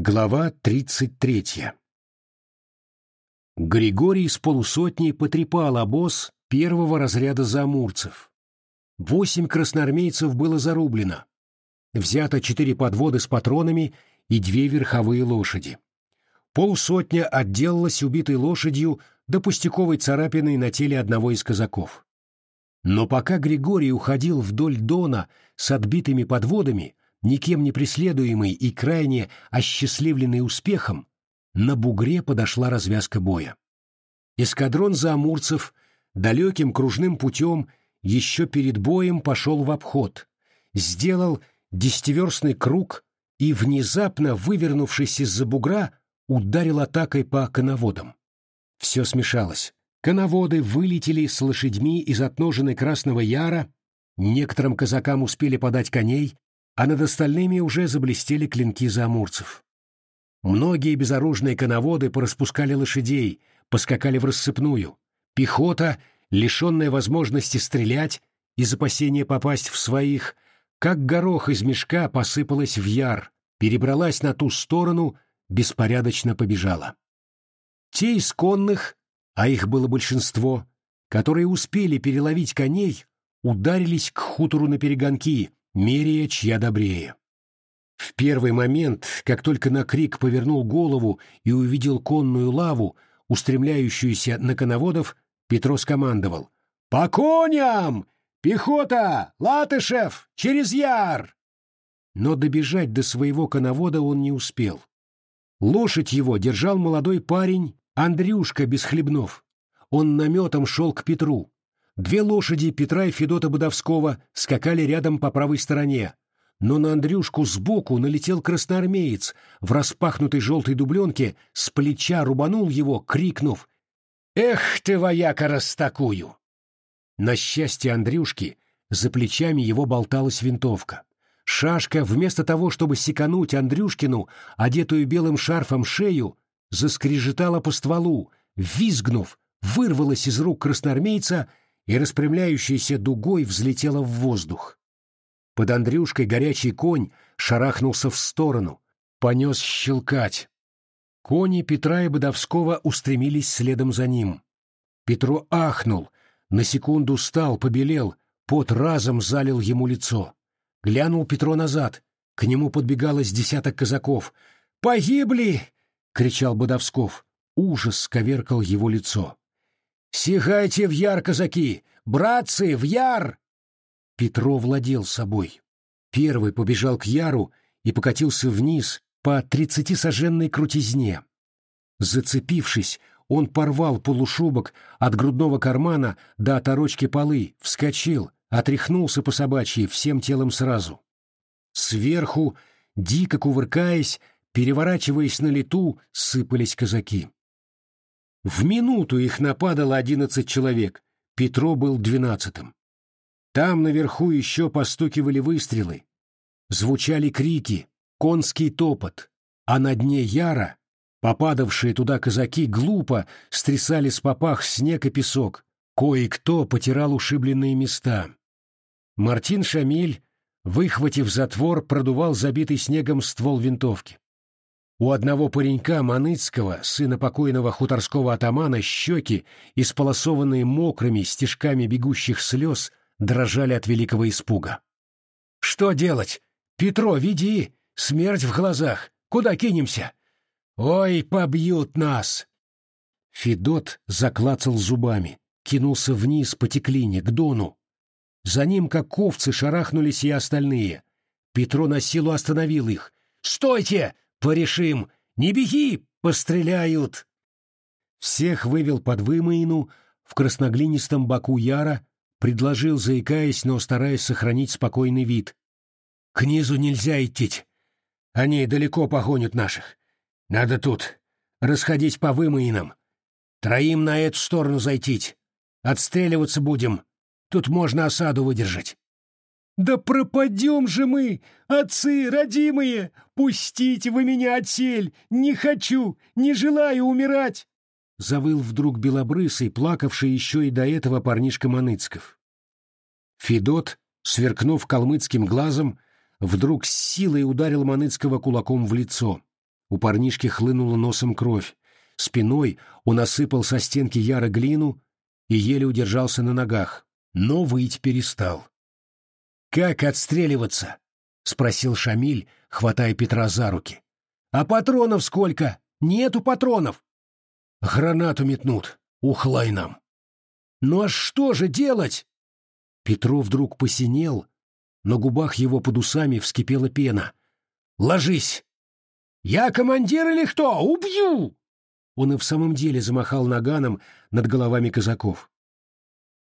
Глава тридцать третья Григорий с полусотней потрепал обоз первого разряда замурцев. Восемь красноармейцев было зарублено. Взято четыре подводы с патронами и две верховые лошади. Полсотня отделалась убитой лошадью до пустяковой царапины на теле одного из казаков. Но пока Григорий уходил вдоль Дона с отбитыми подводами, никем не преследуемый и крайне осчастливленный успехом, на бугре подошла развязка боя. Эскадрон заамурцев далеким кружным путем еще перед боем пошел в обход, сделал десятиверстный круг и, внезапно вывернувшись из-за бугра, ударил атакой по коноводам. Все смешалось. Коноводы вылетели с лошадьми из отноженной Красного Яра, некоторым казакам успели подать коней, а над остальными уже заблестели клинки заамурцев. Многие безоружные коноводы пораспускали лошадей, поскакали в рассыпную. Пехота, лишенная возможности стрелять из опасения попасть в своих, как горох из мешка посыпалась в яр, перебралась на ту сторону, беспорядочно побежала. Те из конных, а их было большинство, которые успели переловить коней, ударились к хутору на перегонки, меряя, чья добрее. В первый момент, как только на крик повернул голову и увидел конную лаву, устремляющуюся на коноводов, Петро скомандовал «По коням! Пехота! Латышев! Через яр!» Но добежать до своего коновода он не успел. Лошадь его держал молодой парень Андрюшка Бесхлебнов. Он наметом шел к Петру. Две лошади Петра и Федота Бодовского скакали рядом по правой стороне, но на Андрюшку сбоку налетел красноармеец в распахнутой желтой дубленке, с плеча рубанул его, крикнув «Эх ты, вояка, растакую!» На счастье Андрюшки за плечами его болталась винтовка. Шашка, вместо того, чтобы секануть Андрюшкину, одетую белым шарфом шею, заскрежетала по стволу, визгнув, вырвалась из рук красноармейца и распрямляющейся дугой взлетела в воздух. Под Андрюшкой горячий конь шарахнулся в сторону, понес щелкать. Кони Петра и Бодовского устремились следом за ним. Петро ахнул, на секунду стал, побелел, пот разом залил ему лицо. Глянул Петро назад, к нему подбегалось десяток казаков. «Погибли!» — кричал Бодовсков. Ужас сковеркал его лицо. «Сигайте в яр, казаки! Братцы, в яр!» Петро владел собой. Первый побежал к яру и покатился вниз по тридцатисоженной крутизне. Зацепившись, он порвал полушубок от грудного кармана до оторочки полы, вскочил, отряхнулся по собачьи всем телом сразу. Сверху, дико кувыркаясь, переворачиваясь на лету, сыпались казаки. В минуту их нападало одиннадцать человек, Петро был двенадцатым. Там наверху еще постукивали выстрелы, звучали крики, конский топот, а на дне яра попадавшие туда казаки глупо стрясали с попах снег и песок, кое-кто потирал ушибленные места. Мартин Шамиль, выхватив затвор, продувал забитый снегом ствол винтовки. У одного паренька Маныцкого, сына покойного хуторского атамана, щеки, исполосованные мокрыми стежками бегущих слез, дрожали от великого испуга. «Что делать? Петро, веди! Смерть в глазах! Куда кинемся? Ой, побьют нас!» Федот заклацал зубами, кинулся вниз по теклине, к дону. За ним, как овцы, шарахнулись и остальные. Петро на силу остановил их. «Стойте! Порешим! Не беги! Постреляют!» Всех вывел под вымоину в красноглинистом боку Яра, предложил, заикаясь, но стараясь сохранить спокойный вид. «К низу нельзя идти. Они далеко погонят наших. Надо тут расходить по вымоинам. Троим на эту сторону зайти. Отстреливаться будем. Тут можно осаду выдержать. «Да пропадем же мы, отцы родимые! Пустите вы меня отсель! Не хочу, не желаю умирать!» Завыл вдруг белобрысый, плакавший еще и до этого парнишка Маныцков. Федот, сверкнув калмыцким глазом, вдруг с силой ударил Маныцкого кулаком в лицо. У парнишки хлынула носом кровь. Спиной он осыпал со стенки Яра глину и еле удержался на ногах, но выть перестал. «Как отстреливаться?» — спросил Шамиль, хватая Петра за руки. «А патронов сколько? Нету патронов!» «Гранату метнут. Ухлай нам!» «Ну а что же делать?» Петров вдруг посинел, на губах его под усами вскипела пена. «Ложись!» «Я командир или кто? Убью!» Он и в самом деле замахал наганом над головами казаков.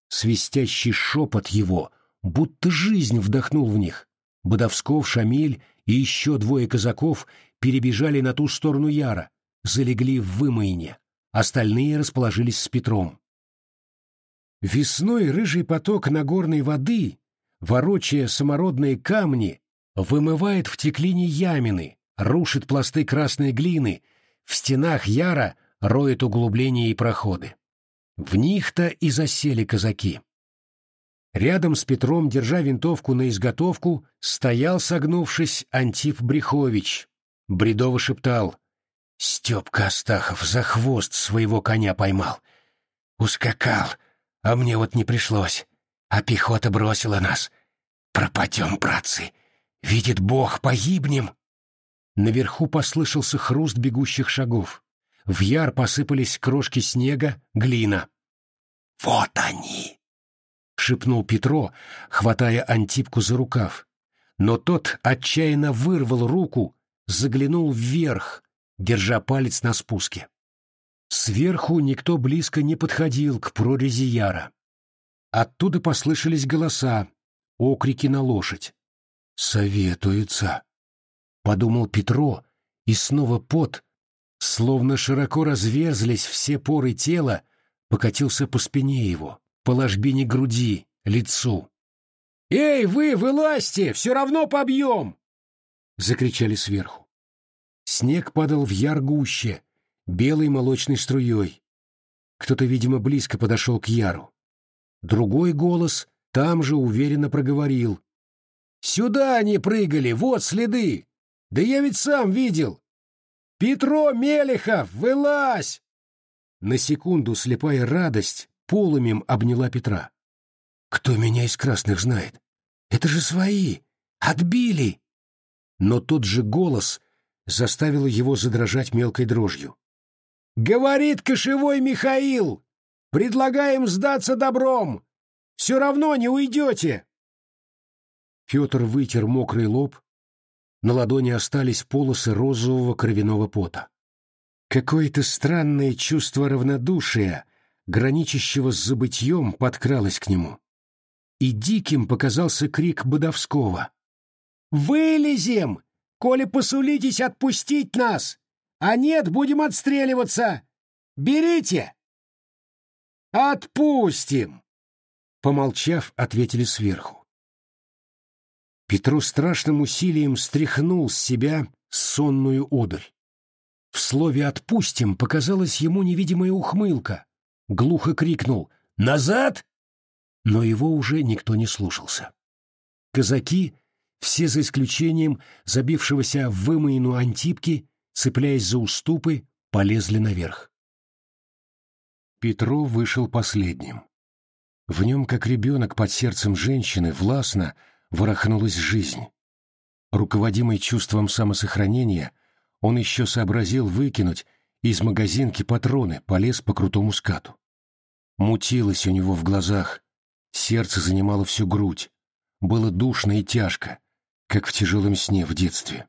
Свистящий шепот его, будто жизнь вдохнул в них. Бодовсков, Шамиль и еще двое казаков перебежали на ту сторону Яра, залегли в вымоине. Остальные расположились с Петром. Весной рыжий поток нагорной воды, ворочая самородные камни, вымывает в теклине ямины, рушит пласты красной глины, в стенах яра роет углубления и проходы. В них-то и засели казаки. Рядом с Петром, держа винтовку на изготовку, стоял, согнувшись, Антип Брехович. Бредово шептал. Степка Астахов за хвост своего коня поймал. Ускакал, а мне вот не пришлось. А пехота бросила нас. Пропадем, братцы. Видит Бог, погибнем. Наверху послышался хруст бегущих шагов. В яр посыпались крошки снега, глина. «Вот они!» — шепнул Петро, хватая Антипку за рукав. Но тот отчаянно вырвал руку, заглянул вверх, держа палец на спуске. Сверху никто близко не подходил к прорези яра. Оттуда послышались голоса, окрики на лошадь. «Советуется», — подумал Петро, и снова пот, словно широко разверзлись все поры тела, покатился по спине его, по ложбине груди, лицу. «Эй, вы, вылазьте! Все равно побьем!» — закричали сверху. Снег падал в яр гуще, белой молочной струей. Кто-то, видимо, близко подошел к яру. Другой голос там же уверенно проговорил. «Сюда они прыгали, вот следы! Да я ведь сам видел! Петро Мелехов, вылазь!» На секунду слепая радость полумем обняла Петра. «Кто меня из красных знает? Это же свои! Отбили!» Но тот же голос заставил его задрожать мелкой дрожью. «Говорит кошевой Михаил! Предлагаем сдаться добром! Все равно не уйдете!» Петр вытер мокрый лоб, на ладони остались полосы розового кровяного пота. Какое-то странное чувство равнодушия, граничащего с забытьем, подкралось к нему. И диким показался крик Бодовского. «Вылезем! Коли посулитесь отпустить нас! А нет, будем отстреливаться! Берите!» «Отпустим!» Помолчав, ответили сверху. Петру страшным усилием стряхнул с себя сонную одурь. В слове «отпустим» показалась ему невидимая ухмылка. Глухо крикнул «Назад!» Но его уже никто не слушался. Казаки, все за исключением забившегося в вымоину антипки, цепляясь за уступы, полезли наверх. Петров вышел последним. В нем, как ребенок под сердцем женщины, властно ворохнулась жизнь. Руководимый чувством самосохранения, он еще сообразил выкинуть из магазинки патроны, полез по крутому скату. Мутилось у него в глазах, сердце занимало всю грудь, было душно и тяжко, как в тяжелом сне в детстве.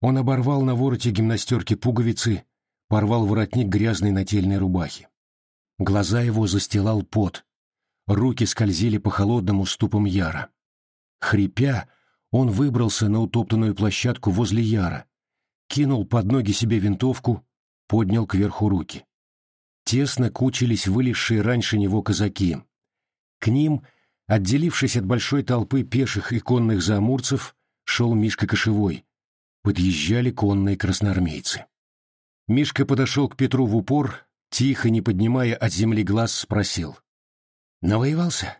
Он оборвал на вороте гимнастерки пуговицы, порвал воротник грязной нательной рубахи. Глаза его застилал пот, руки скользили по холодным уступам яра. Хрипя, он выбрался на утоптанную площадку возле Яра, кинул под ноги себе винтовку, поднял кверху руки. Тесно кучились вылезшие раньше него казаки. К ним, отделившись от большой толпы пеших и конных заамурцев, шел Мишка Кошевой. Подъезжали конные красноармейцы. Мишка подошел к Петру в упор, тихо, не поднимая от земли глаз, спросил. «Навоевался?»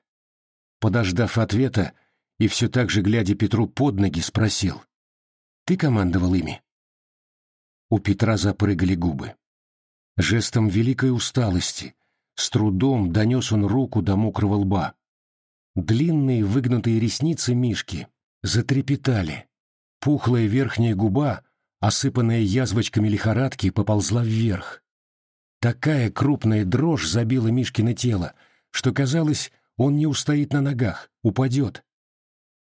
Подождав ответа, и все так же, глядя Петру под ноги, спросил. «Ты командовал ими?» У Петра запрыгали губы. Жестом великой усталости, с трудом донес он руку до мокрого лба. Длинные выгнутые ресницы Мишки затрепетали. Пухлая верхняя губа, осыпанная язвочками лихорадки, поползла вверх. Такая крупная дрожь забила Мишкино тело, что, казалось, он не устоит на ногах, упадет.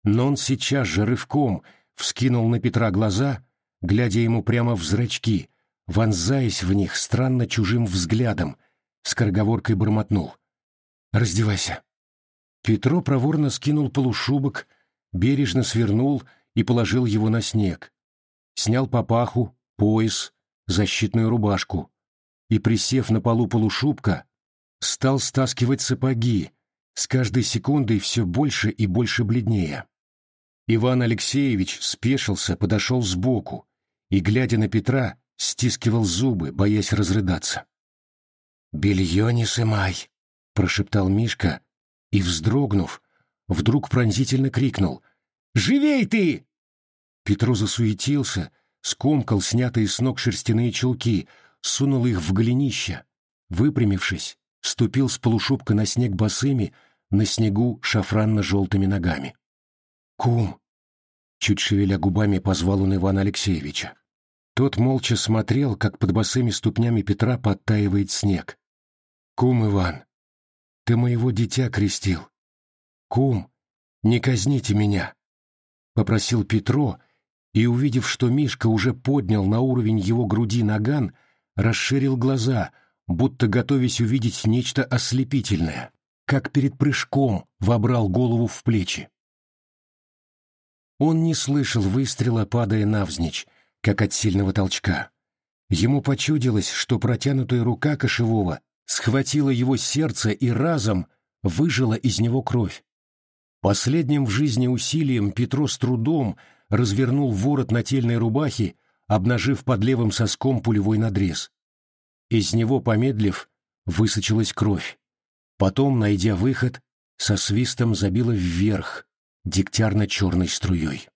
Но он сейчас же рывком вскинул на Петра глаза, глядя ему прямо в зрачки, вонзаясь в них странно чужим взглядом, скороговоркой бормотнул. «Раздевайся». Петро проворно скинул полушубок, бережно свернул и положил его на снег. Снял папаху, пояс, защитную рубашку и, присев на полу полушубка, стал стаскивать сапоги, с каждой секундой все больше и больше бледнее. Иван Алексеевич спешился, подошел сбоку и, глядя на Петра, стискивал зубы, боясь разрыдаться. «Белье не сымай!» — прошептал Мишка и, вздрогнув, вдруг пронзительно крикнул. «Живей ты!» Петро засуетился, скомкал снятые с ног шерстяные чулки, сунул их в голенище, выпрямившись, ступил с полушубка на снег босыми, на снегу шафранно-желтыми ногами. «Кум!» — чуть шевеля губами позвал он Ивана Алексеевича. Тот молча смотрел, как под босыми ступнями Петра подтаивает снег. «Кум Иван, ты моего дитя крестил. Кум, не казните меня!» — попросил Петро, и, увидев, что Мишка уже поднял на уровень его груди наган, расширил глаза, будто готовясь увидеть нечто ослепительное, как перед прыжком вобрал голову в плечи. Он не слышал выстрела, падая навзничь, как от сильного толчка. Ему почудилось, что протянутая рука кошевого схватила его сердце и разом выжила из него кровь. Последним в жизни усилием Петро с трудом развернул ворот нательной рубахи, обнажив под левым соском пулевой надрез. Из него, помедлив, высочилась кровь. Потом, найдя выход, со свистом забила вверх, дегтярно-черной струей.